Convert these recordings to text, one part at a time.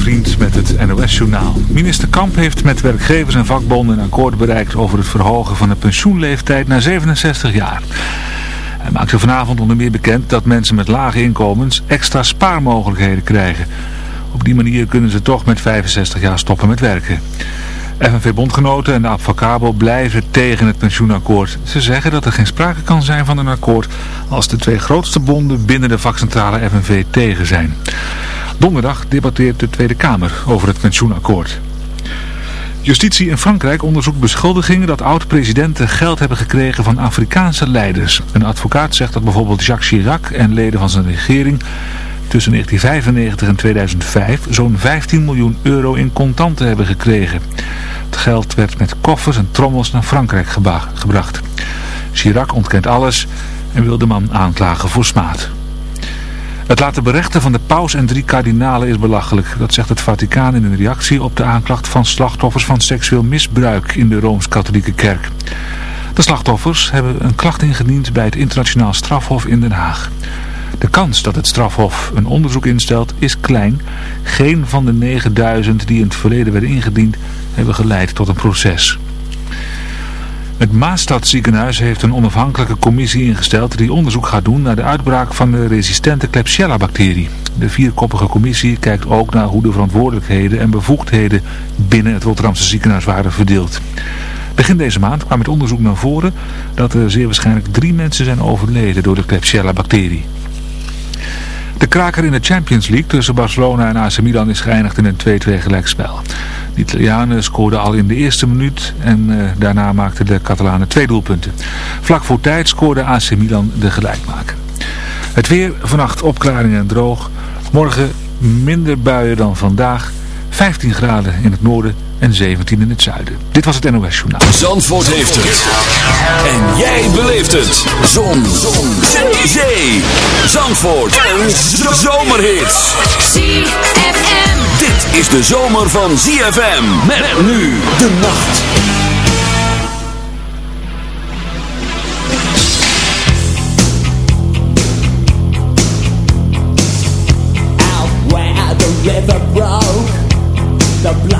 Vriend met het NOS-journaal. Minister Kamp heeft met werkgevers en vakbonden een akkoord bereikt over het verhogen van de pensioenleeftijd naar 67 jaar. Hij maakte vanavond onder meer bekend dat mensen met lage inkomens extra spaarmogelijkheden krijgen. Op die manier kunnen ze toch met 65 jaar stoppen met werken. FNV-bondgenoten en de Advocabo blijven tegen het pensioenakkoord. Ze zeggen dat er geen sprake kan zijn van een akkoord als de twee grootste bonden binnen de vakcentrale FNV tegen zijn. Donderdag debatteert de Tweede Kamer over het pensioenakkoord. Justitie in Frankrijk onderzoekt beschuldigingen dat oud-presidenten geld hebben gekregen van Afrikaanse leiders. Een advocaat zegt dat bijvoorbeeld Jacques Chirac en leden van zijn regering tussen 1995 en 2005 zo'n 15 miljoen euro in contanten hebben gekregen. Het geld werd met koffers en trommels naar Frankrijk gebracht. Chirac ontkent alles en wil de man aanklagen voor smaad. Het laten berechten van de paus en drie kardinalen is belachelijk. Dat zegt het Vaticaan in een reactie op de aanklacht van slachtoffers van seksueel misbruik in de Rooms-Katholieke Kerk. De slachtoffers hebben een klacht ingediend bij het internationaal strafhof in Den Haag. De kans dat het strafhof een onderzoek instelt is klein. Geen van de 9000 die in het verleden werden ingediend hebben geleid tot een proces. Het Maastadziekenhuis heeft een onafhankelijke commissie ingesteld die onderzoek gaat doen naar de uitbraak van de resistente Klebsiella-bacterie. De vierkoppige commissie kijkt ook naar hoe de verantwoordelijkheden en bevoegdheden binnen het Rotterdamse ziekenhuis waren verdeeld. Begin deze maand kwam het onderzoek naar voren dat er zeer waarschijnlijk drie mensen zijn overleden door de Klebsiella-bacterie. De kraker in de Champions League tussen Barcelona en AC Milan is geëindigd in een 2-2 gelijkspel. De Italianen scoorden al in de eerste minuut en uh, daarna maakten de Catalanen twee doelpunten. Vlak voor tijd scoorde AC Milan de gelijkmaker. Het weer, vannacht opklaringen en droog. Morgen minder buien dan vandaag. 15 graden in het noorden en 17 in het zuiden. Dit was het NOS Journaal. Zandvoort heeft het. En jij beleeft het. Zon. Zon. Zee. Zandvoort. En zomerhits. ZFM. Dit is de zomer van ZFM. Met nu de nacht. Out where the river broke, the bloodwood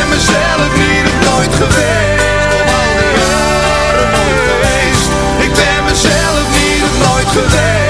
niet op nooit geweest. Op al die jaren nooit geweest. Ik ben mezelf niet op nooit geweest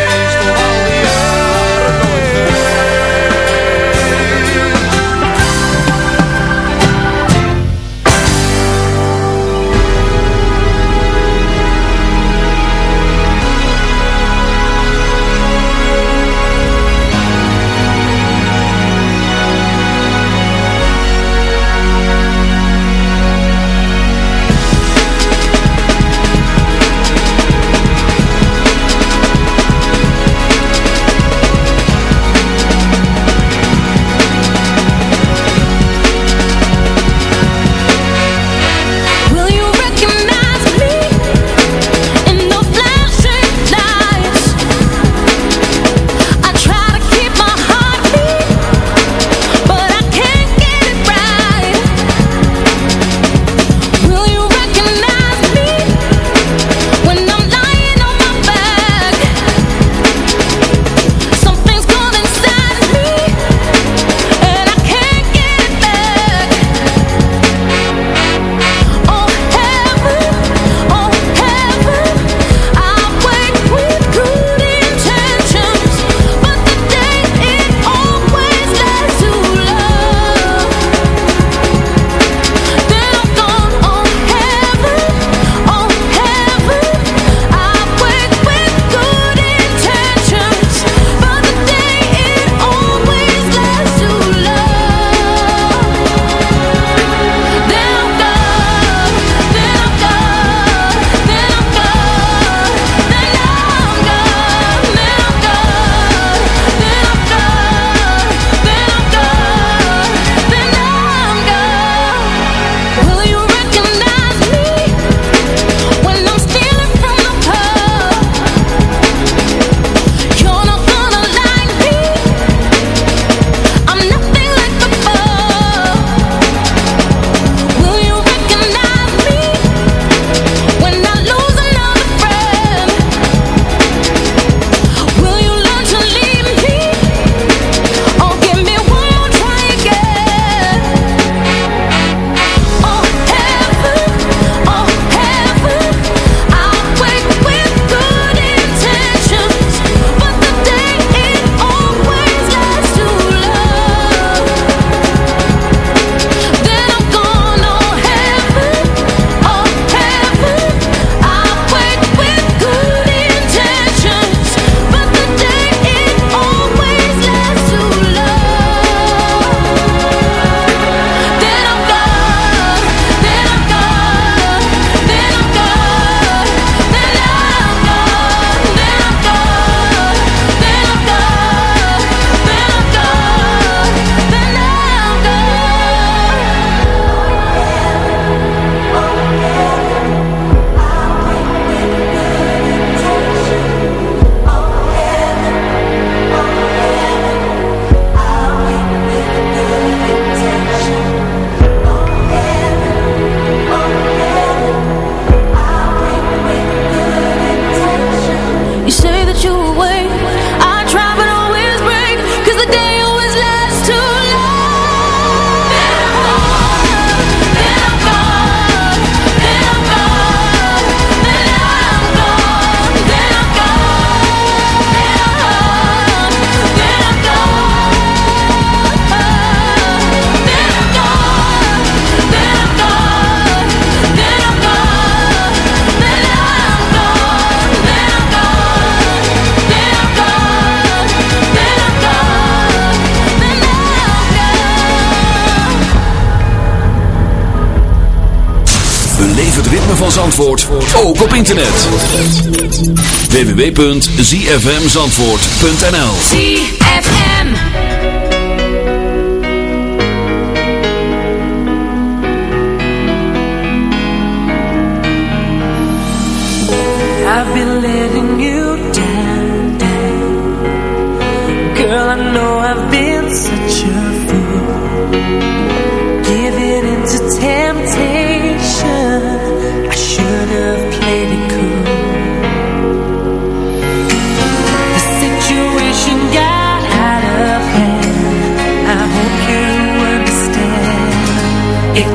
www.zfmzandvoort.nl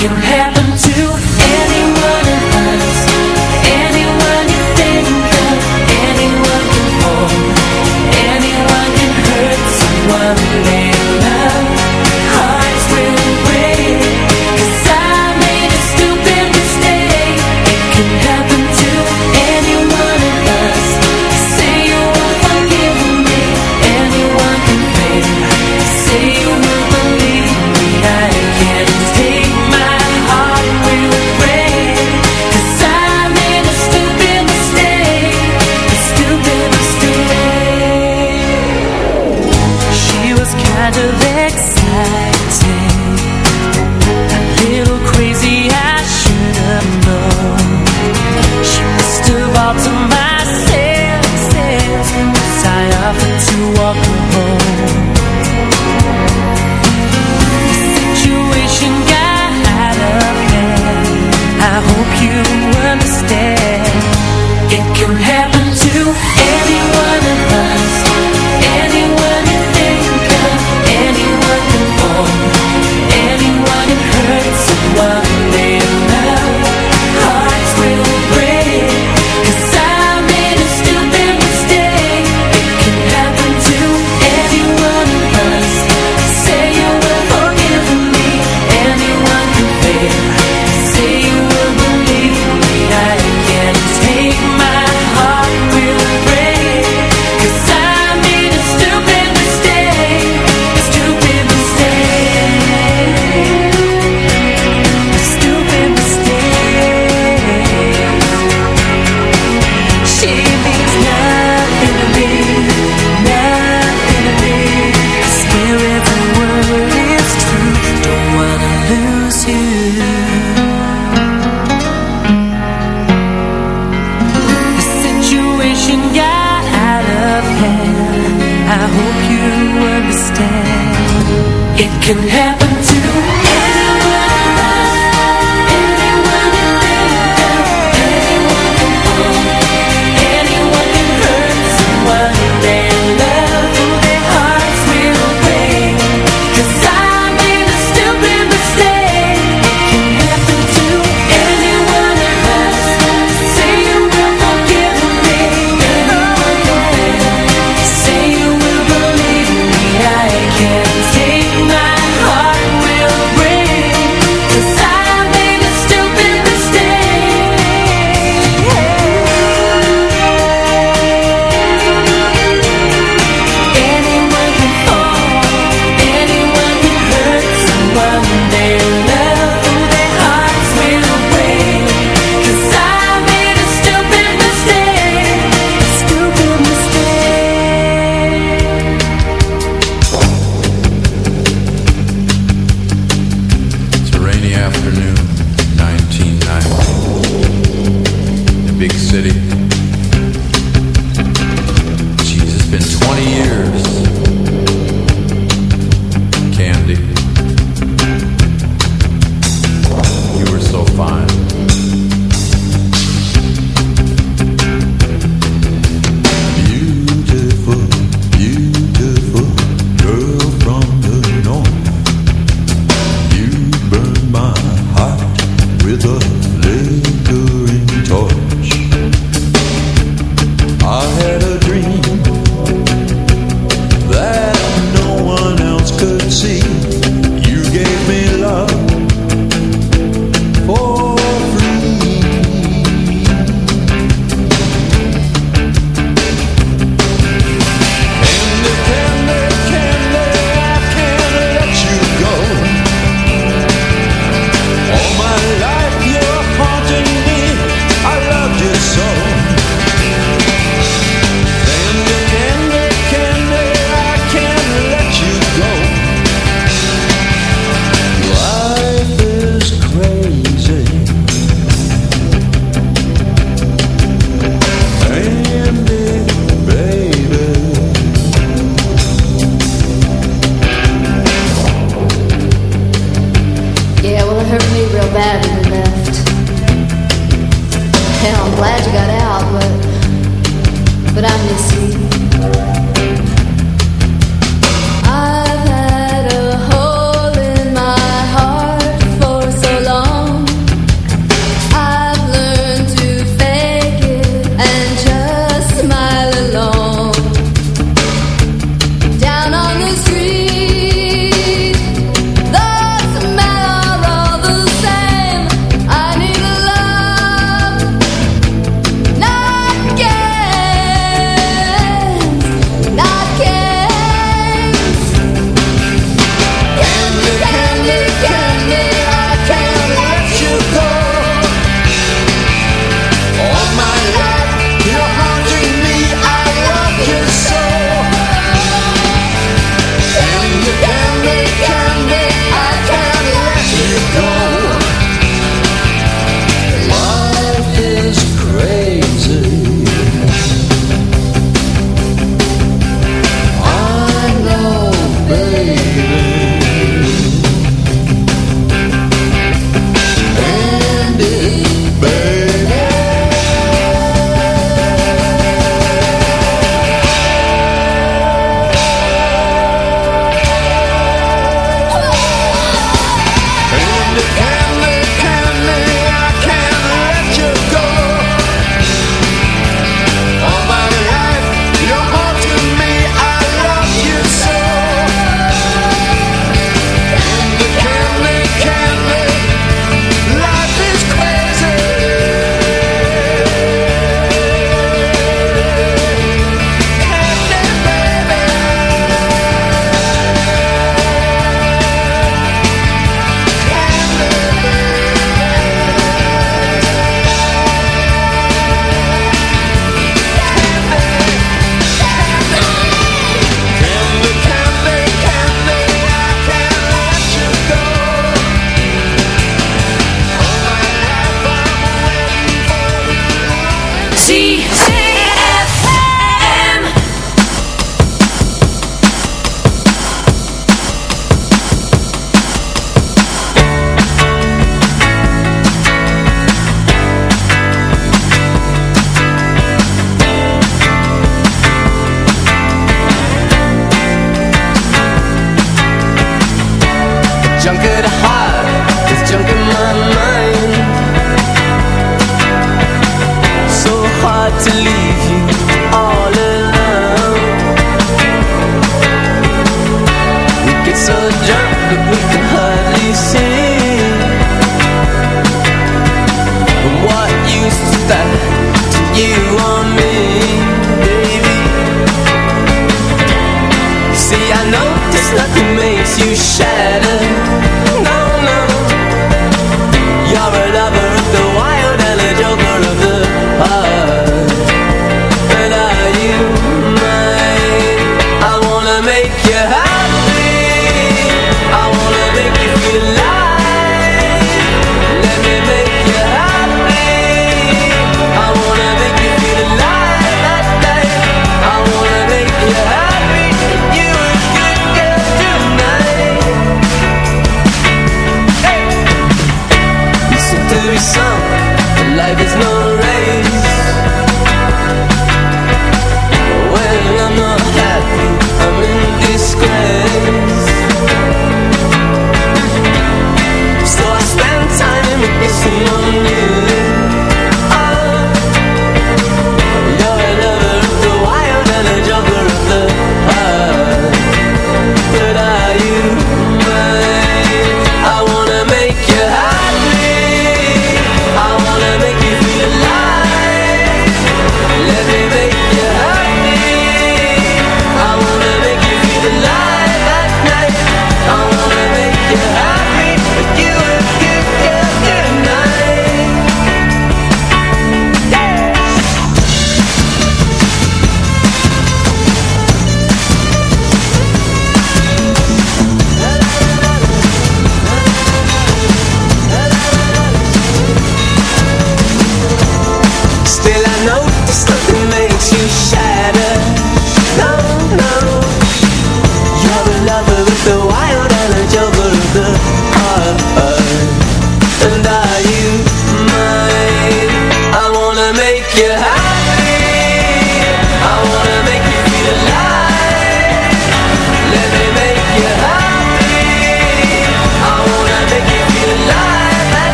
can have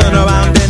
turn around